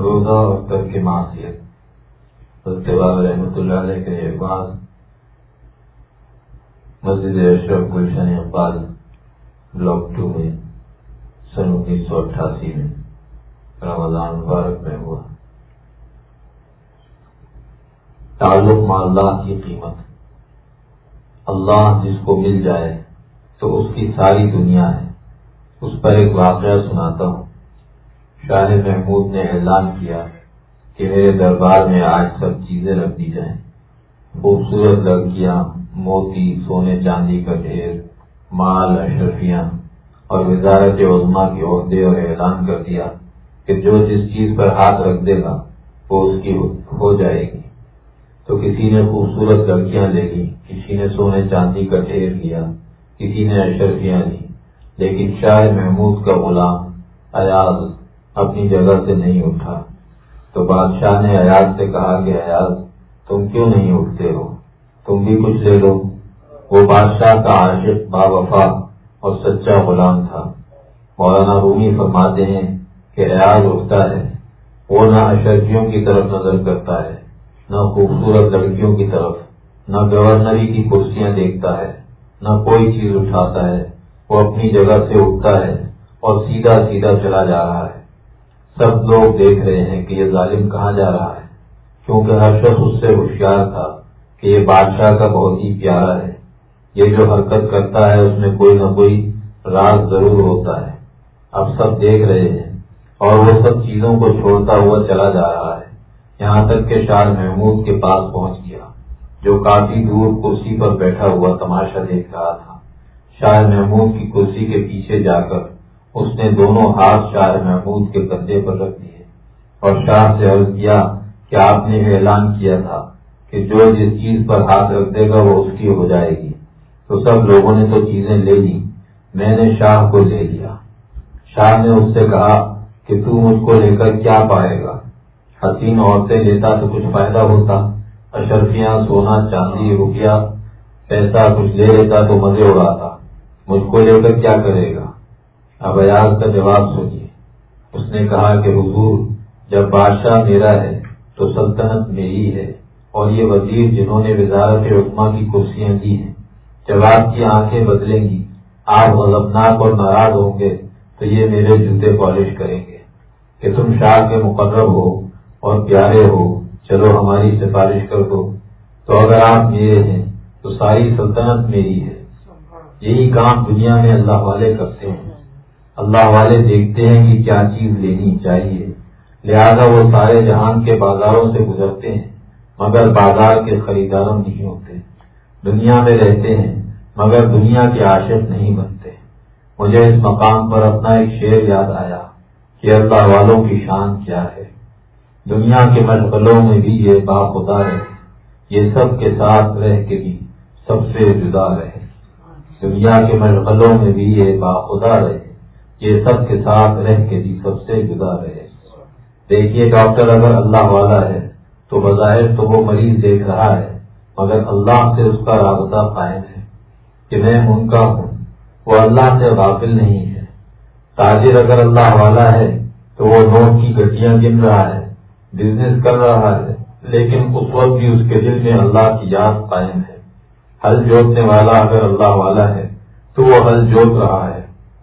روزہ اور کر کے معاشیت رحمۃ اللہ علیہ کے بعد مسجد اشرف گلشن اقبال، بلاک ٹو میں سن انیس سو اٹھاسی میں رمضان مبارک میں ہوا۔ تعلق اللہ کی قیمت۔ اللہ جس کو مل جائے تو اس کی ساری دنیا ہے۔ اس پر ایک واقعہ سناتا ہوں۔ شاہ محمود نے اعلان کیا کہ میرے دربار میں آج سب چیزیں رکھ دی جائیں۔ خوبصورت لڑکیاں، موتی، سونے چاندی کا ڈھیر، مال، اشرفیاں، اور وزارت عظما کے عہدے اور اعلان کر دیا کہ جو جس چیز پر ہاتھ رکھ دے گا، وہ اس کی ہو جائے گی۔ تو کسی نے خوبصورت لڑکیاں لے لی کسی نے سونے چاندی کا ڈھیر لیا، کسی نے اشرفیاں لی لیکن شاہ محمود کا غلام ایاز اپنی جگہ سے نہیں اٹھا۔ تو بادشاہ نے ایاز سے کہا کہ ایاز تم کیوں نہیں اٹھتے ہو؟ تم بھی کچھ لے لو۔ وہ بادشاہ کا عاشق با وفا اور سچا غلام تھا۔ مولانا رومی فرماتے ہیں کہ ایاز اٹھتا ہے۔ وہ نہ اشرفیوں کی طرف نظر کرتا ہے، نہ خوبصورت لڑکیوں کی طرف، نہ گورنری کی کرسیاں دیکھتا ہے، نہ کوئی چیز اٹھاتا ہے۔ وہ اپنی جگہ سے اٹھتا ہے اور سیدھا سیدھا چلا جا رہا ہے۔ سب لوگ دیکھ رہے ہیں کہ یہ ظالم کہاں جا رہا ہے، کیونکہ ہر شخص اس سے ہوشیار تھا کہ یہ بادشاہ کا بہت ہی پیارا ہے۔ یہ جو حرکت کرتا ہے، اس میں کوئی نہ کوئی راز ضرور ہوتا ہے۔ اب سب دیکھ رہے ہیں اور وہ سب چیزوں کو چھوڑتا ہوا چلا جا رہا ہے۔ یہاں تک کہ شاہ محمود کے پاس پہنچ گیا، جو کافی دور کرسی پر بیٹھا ہوا تماشا دیکھ رہا تھا۔ شاہ محمود کی کرسی کے پیچھے جا کر اس نے دونوں ہاتھ شاہ محمود کے کندھے پر رکھ دیے اور شاہ سے عرض کیا کہ آپ نے اعلان کیا تھا کہ جو جس چیز پر ہاتھ رکھ دے گا وہ اس کی ہو جائے گی۔ تو سب لوگوں نے تو چیزیں لے لی میں نے شاہ کو لے لیا۔ شاہ نے اس سے کہا کہ تو مجھ کو لے کر کیا پائے گا؟ حسین عورتیں لیتا تو کچھ فائدہ ہوتا۔ اشرفیاں سونا، چاندی، روپیہ، پیسہ کچھ لے لیتا تو مزے اڑاتا۔ مجھ کو لے کر کیا کرے گا؟ اب ایاز کا جواب سنیے۔ اس نے کہا کہ حضور، جب بادشاہ میرا ہے تو سلطنت میری ہے اور یہ وزیر جنہوں نے وزارت رقما کی کرسیاں دی ہیں، جب آپ کی آنکھیں بدلیں گی، آپ غضبناک اور ناراض ہوں گے، تو یہ میرے جوتے پالش کریں گے کہ تم شاہ کے مقرر ہو اور پیارے ہو، چلو ہماری سفارش کر دو تو اگر آپ میرے ہیں تو ساری سلطنت میری ہے۔ یہی کام دنیا میں اللہ والے کرتے ہیں۔ اللہ والے دیکھتے ہیں کہ کیا چیز لینی چاہیے۔ لہذا وہ سارے جہان کے بازاروں سے گزرتے ہیں، مگر بازار کے خریداروں نہیں ہوتے۔ دنیا میں رہتے ہیں، مگر دنیا کے عاشق نہیں بنتے۔ مجھے اس مقام پر اپنا ایک شعر یاد آیا کہ اللہ والوں کی شان کیا ہے۔ دنیا کے مشغلوں میں بھی یہ باخدا ہے یہ سب کے ساتھ رہ کے بھی سب سے جدا رہے۔ دنیا کے مشغلوں میں بھی یہ باخدا رہے۔ یہ سب کے ساتھ رہ کے بھی سب سے جدا رہے دیکھیے ڈاکٹر اگر اللہ والا ہے تو بظاہر تو وہ مریض دیکھ رہا ہے، مگر اللہ سے اس کا رابطہ قائم ہے کہ میں ان کا ہوں، وہ اللہ سے غافل نہیں ہے۔ تاجر اگر اللہ والا ہے تو وہ نوٹ کی گٹیاں گن رہا ہے بزنس کر رہا ہے، لیکن اس وقت بھی اس کے دل میں اللہ کی یاد قائم ہے۔ ہل جوتنے والا اگر اللہ والا ہے تو وہ ہل جوت رہا ہے۔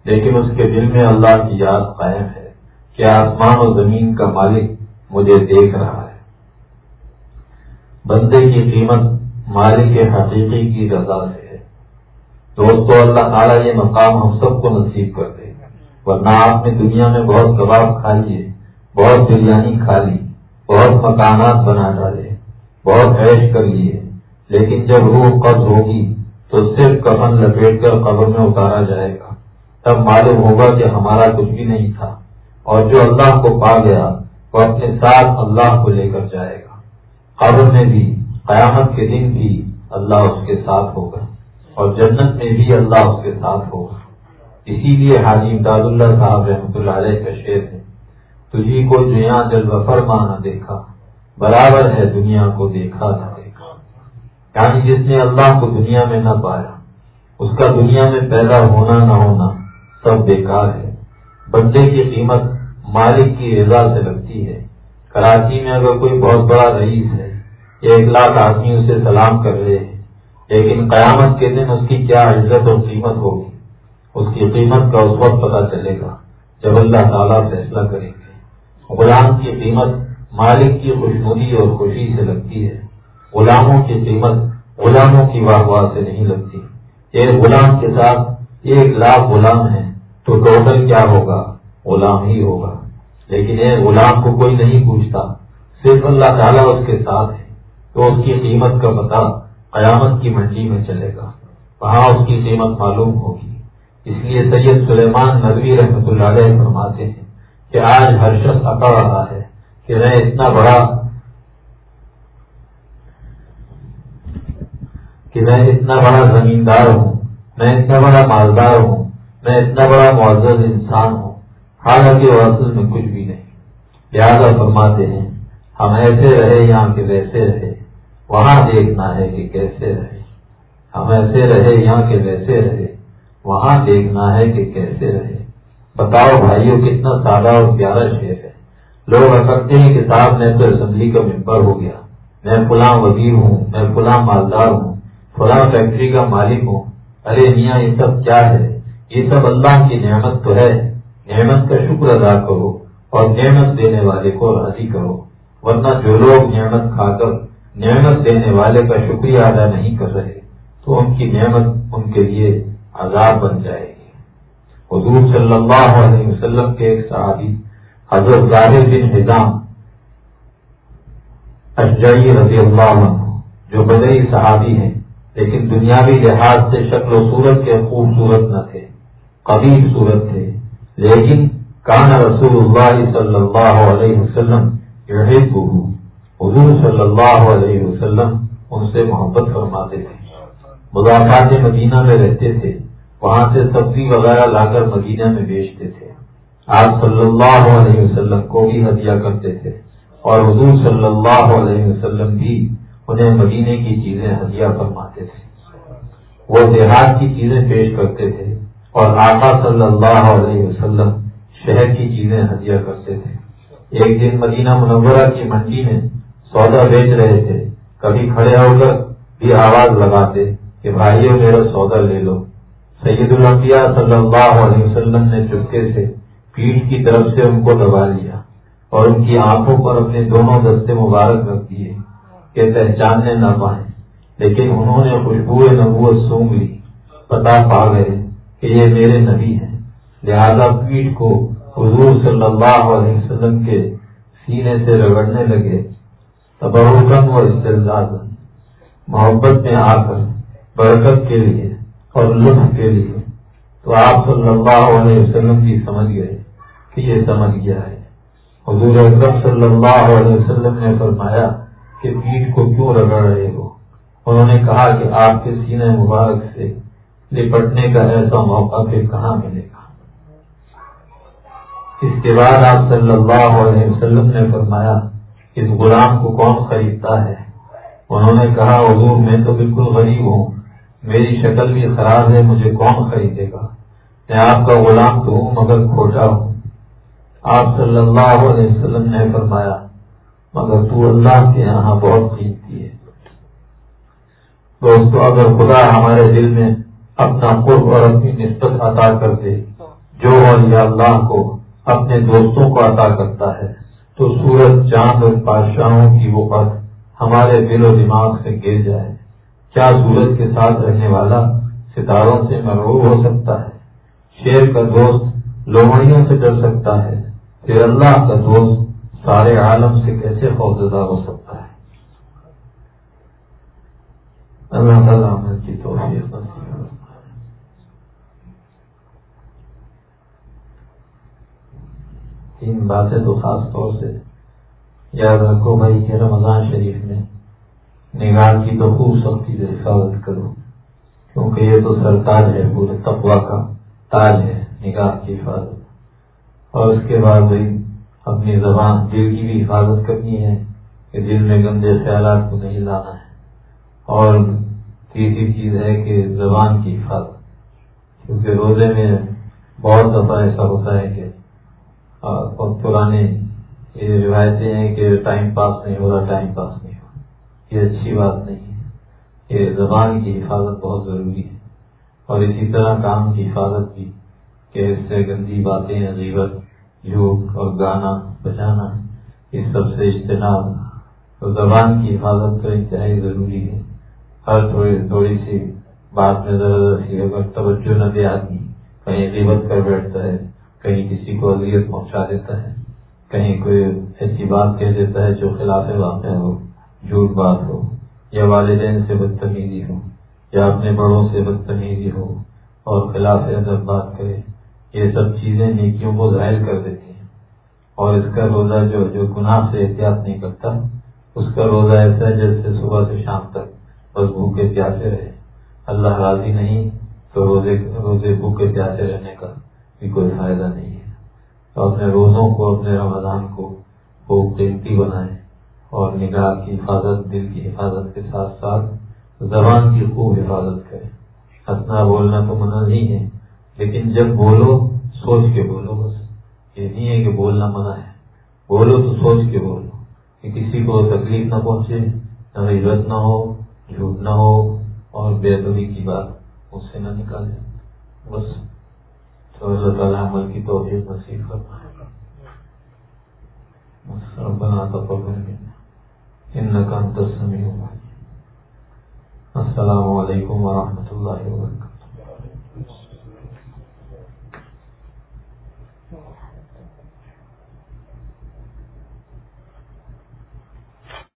لیکن اس کے دل میں اللہ کی یاد قائم ہے کہ آسمان و زمین کا مالک مجھے دیکھ رہا ہے۔ بندے کی قیمت مالک کے حقیقی کی رضا سے ہے۔ دوستو، اللہ تعالیٰ یہ مقام ہم سب کو نصیب کر دے ورنہ آپ نے دنیا میں بہت کباب کھا لیے بہت بریانی کھا لی بہت مکانات بنا ڈالے، بہت عیش کر لیے۔ لیکن جب روح قبض ہوگی تو صرف کفن لپیٹ کر قبر میں اتارا جائے گا۔ تب معلوم ہوگا کہ ہمارا کچھ بھی نہیں تھا۔ اور جو اللہ کو پا گیا، وہ اپنے ساتھ اللہ کو لے کر جائے گا۔ قبر میں بھی، قیامت کے دن بھی اللہ اس کے ساتھ ہوگا۔ اور جنت میں بھی اللہ اس کے ساتھ ہوگا۔ اسی لیے حاجی امداد اللہ صاحب رحمۃ اللہ علیہ کا شعر ہے، تجھی کو جیا جل وفر مانا دیکھا، برابر ہے دنیا کو دیکھا نہ دیکھا۔ یعنی جس نے اللہ کو دنیا میں نہ پایا، اس کا دنیا میں پیدا ہونا نہ ہونا۔ سب بیکار ہے۔ بندے کی قیمت مالک کی رضا سے لگتی ہے۔ کراچی میں اگر کوئی بہت بڑا رئیس ہے یا ایک لاکھ آدمی اسے سلام کر رہے ہیں۔ لیکن قیامت کے دن اس کی کیا عزت اور قیمت ہوگی؟ اس کی قیمت کا اس وقت پتا چلے گا جب اللہ تعالیٰ فیصلہ کریں گے غلام کی قیمت مالک کی خوشنودی اور خوشی سے لگتی ہے۔ غلاموں کی قیمت غلاموں کی واہ واہ سے نہیں لگتی۔ ایک غلام کے ساتھ ایک لاکھ غلام ہے تو ٹوٹل کیا ہوگا؟ غلام ہی ہوگا۔ لیکن ایک غلام کو کوئی نہیں پوچھتا، صرف اللہ تعالیٰ اس کے ساتھ ہے تو اس کی قیمت کا پتہ قیامت کی منڈی میں چلے گا۔ وہاں اس کی قیمت معلوم ہوگی۔ اس لیے سید سلیمان نبی رحمت اللہ علیہ فرماتے ہیں کہ آج ہر شخص اکڑ رہا ہے کہ میں اتنا بڑا کہ میں اتنا بڑا زمیندار ہوں، میں اتنا بڑا مالدار ہوں۔ میں اتنا بڑا معزز انسان ہوں، حالانکہ وہ اصل میں کچھ بھی نہیں۔ لہٰذا فرماتے ہیں، ہم ایسے رہے یہاں کے ویسے رہے، وہاں دیکھنا ہے کہ کیسے رہے۔ ہم ایسے رہے یہاں کے ویسے رہے، وہاں دیکھنا ہے کہ کیسے رہے۔ بتاؤ بھائیوں کتنا سادہ اور پیارا شعر ہے۔ لوگ اکڑتے ہیں کتاب میں تو اسمبلی کا ممبر ہو گیا۔ میں فلاں وزیر ہوں، میں فلاں مالدار ہوں، فلاں فیکٹری کا مالک ہوں۔ ارے میاں، یہ سب کیا ہے؟ یہ سب اللہ کی نعمت تو ہے۔ نعمت کا شکر ادا کرو اور نعمت دینے والے کو راضی کرو۔ ورنہ جو لوگ نعمت کھا کر نعمت دینے والے کا شکریہ ادا نہیں کر رہے، تو ان کی نعمت ان کے لیے عذاب بن جائے گی۔ حضور صلی اللہ علیہ وسلم کے ایک صحابی، حضرت ظاہر بن نظام اشجعی رضی اللہ عنہ، جو بدئی صحابی ہیں، لیکن دنیاوی لحاظ سے شکل و صورت کے خوبصورت نہ تھے۔ قبیل صورت تھے۔ لیکن کان رسول اللہ صلی اللہ علیہ وسلم حضور صلی اللہ علیہ وسلم ان سے محبت فرماتے تھے۔ مضافات مدینہ میں رہتے تھے۔ وہاں سے سبزی وغیرہ لا کر مدینہ میں بیچتے تھے۔ آپ صلی اللہ علیہ وسلم کو بھی ہدیہ کرتے تھے۔ اور حضور صلی اللہ علیہ وسلم بھی انہیں مدینے کی چیزیں ہدیہ فرماتے تھے۔ وہ دیہات کی چیزیں پیش کرتے تھے۔ اور آقا صلی اللہ علیہ وسلم شہر کی چیزیں ہدیہ کرتے تھے۔ ایک دن مدینہ منورہ کی منڈی میں سودا بیچ رہے تھے۔ کبھی کھڑے ہو کر بھی آواز لگاتے کہ بھائیو میرا سودا لے لو۔ سید الانبیاء صلی اللہ علیہ وسلم نے چپکے سے پیٹ کی طرف سے ان کو دبا لیا اور ان کی آنکھوں پر اپنے دونوں دستے مبارک رکھ دیے کہ پہچاننے نہ پائیں، لیکن انہوں نے خوشبو نبوت سونگ لی پتا پا گئے۔ کہ یہ میرے نبی ہیں۔ لہذا پیٹ کو حضور صلی اللہ علیہ وسلم کے سینے سے رگڑنے لگے۔ تبرکن و استعزاز محبت میں آ کر، برکت کے لیے اور لطف کے لیے۔ تو آپ صلی اللہ علیہ وسلم بھی سمجھ گئے کہ یہ سمجھ گیا ہے۔ حضور اکرم صلی اللہ علیہ وسلم نے فرمایا کہ پیٹ کو کیوں رگڑ رہے ہو؟ انہوں نے کہا کہ آپ کے سینے مبارک سے لپٹنے کا ایسا موقع پھر کہاں ملے گا؟ اس کے بعد آپ صلی اللہ علیہ وسلم نے فرمایا، اس غلام کو کون خریدتا ہے؟ انہوں نے کہا، حضور میں تو بالکل غریب ہوں، میری شکل بھی خراب ہے، مجھے کون خریدے گا؟ میں آپ کا غلام تو ہوں، مگر کھوٹا ہوں۔ آپ صلی اللہ علیہ وسلم نے فرمایا، مگر تو اللہ کے یہاں بہت قیمتی ہے۔ دوستو، اگر خدا ہمارے دل میں اپنا قرب اور اپنی نسبت عطا کر دے جو اور اللہ کو اپنے دوستوں کو عطا کرتا ہے۔ تو سورج چاند اور بادشاہوں کی وہ بات ہمارے دل و دماغ سے گر جائے۔ کیا سورج کے ساتھ رہنے والا ستاروں سے محروب ہو سکتا ہے؟ شیر کا دوست لومڑیوں سے ڈر سکتا ہے۔ پھر اللہ کا دوست سارے عالم سے کیسے خوفزدہ ہو سکتا ہے؟ اللہ تعالیٰ کی توفیق تین باتیں تو خاص طور سے یاد رکھو بھائی کہ رمضان شریف میں نگاہ کی تو خوب سختی سے حفاظت کرو، کیونکہ یہ تو سرتاج ہے، پورے تقوا کا تاج ہے نگاہ کی حفاظت۔ اور اس کے بعد بھائی اپنی زبان، دل کی بھی حفاظت کرنی ہے کہ دل میں گندے خیالات کو نہیں لانا ہے۔ اور تیسری چیز ہے کہ زبان کی حفاظت، کیونکہ روزے میں بہت دفعہ ایسا ہوتا ہے کہ بہت پرانے یہ روایتیں ہیں کہ ٹائم پاس نہیں ہو رہا، ٹائم پاس نہیں ہو رہا۔ یہ اچھی بات نہیں ہے۔ یہ زبان کی حفاظت بہت ضروری ہے۔ اور اسی طرح کام کی حفاظت بھی، کہ اس سے گندی باتیں، غیبت، جھوٹ اور گانا بجانا، اس سب سے اجتناب۔ تو زبان کی حفاظت تو انتہائی ضروری ہے۔ ہر تھوڑی تھوڑی سی بات میں ذرا ذرا سی اگر توجہ نہ دے آدمی، کہیں غیبت کر بیٹھتا ہے کہیں کسی کو اذیت پہنچا دیتا ہے، کہیں کوئی ایسی بات کہہ دیتا ہے جو خلاف واقع ہو، جھوٹ بات ہو، یا والدین سے بدتمیزی ہو، یا اپنے بڑوں سے بدتمیزی ہو اور خلاف ادب بات کرے۔ یہ سب چیزیں نیکیوں کو ظاہر کر دیتی ہیں۔ اور اس کا روزہ جو جو گناہ سے احتیاط نہیں کرتا، اس کا روزہ ایسا ہے جیسے صبح سے شام تک بس بھوکے پیاسے رہے۔ اللہ راضی نہیں تو روزے روزے بھوکے پیاسے رہنے کا۔ بھی کوئی فائدہ نہیں ہے۔ تو اپنے روزوں کو، اپنے رمضان کو خوب قیمتی بنائیں اور نگاہ کی حفاظت، دل کی حفاظت کے ساتھ ساتھ زبان کی خوب حفاظت کریں۔ ہنسنا بولنا تو منع نہیں ہے، لیکن جب بولو سوچ کے بولو بس۔ یہ نہیں ہے کہ بولنا منع ہے۔ بولو تو سوچ کے بولو کہ کسی کو تکلیف نہ پہنچے، نہ عزت نہ ہو، جھوٹ نہ ہو اور بے ادبی کی بات اس سے نہ نکالے۔ بس۔ اللہ تعالیٰ عمل کی توفیق نصیب کرنا ربنا تقبل منا انك انت السميع العليم السلام علیکم ورحمۃ اللہ وبرکاتہ۔